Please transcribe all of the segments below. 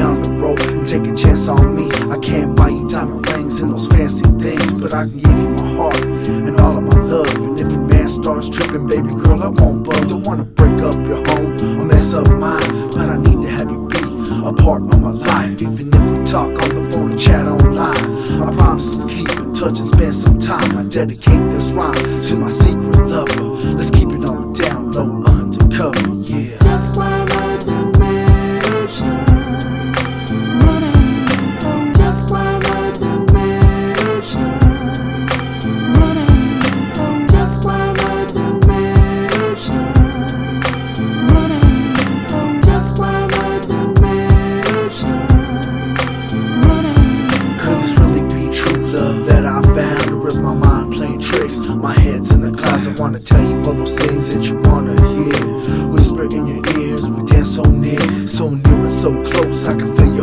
So are you a chance on me? I can't buy you diamond rings and those fancy things, but I can give you my heart and all of my love. And if your man starts tripping, baby girl, I won't bug. Don't wanna break up your home or mess up mine, but I need to have you be a part of my life. Even if we talk on the phone and chat online, I promise to keep in touch and spend some time. I dedicate this rhyme to my secret lover. Let's keep it on the down low, undercover, I wanna tell you all those things that you wanna hear. Whisper in your ears, we dance so near, so near and so close, I can feel your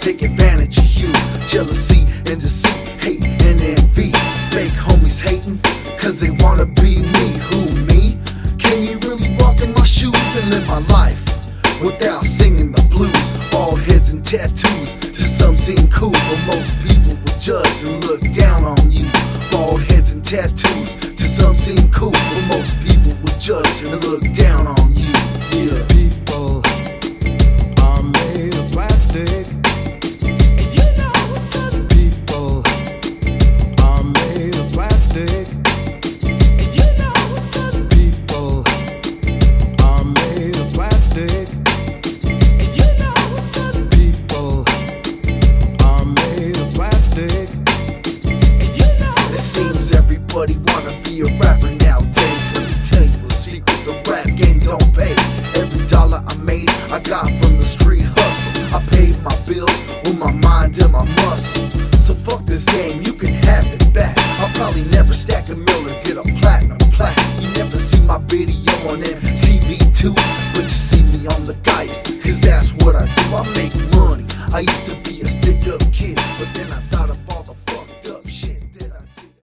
take advantage of you. Jealousy and deceit, hate and envy. Fake homies hating, cause they wanna be me. Who, me? Can you really walk in my shoes and live my life without singing the blues? Bald heads and tattoos, to some seem cool, but most people will judge and look I got from the street hustle. I paid my bills with my mind and my muscle. So fuck this game, you can have it back. I'll probably never stack a mill or get a platinum plaque. You never see my video on MTV too, but you see me on the guys, cause that's what I do. I make money. I used to be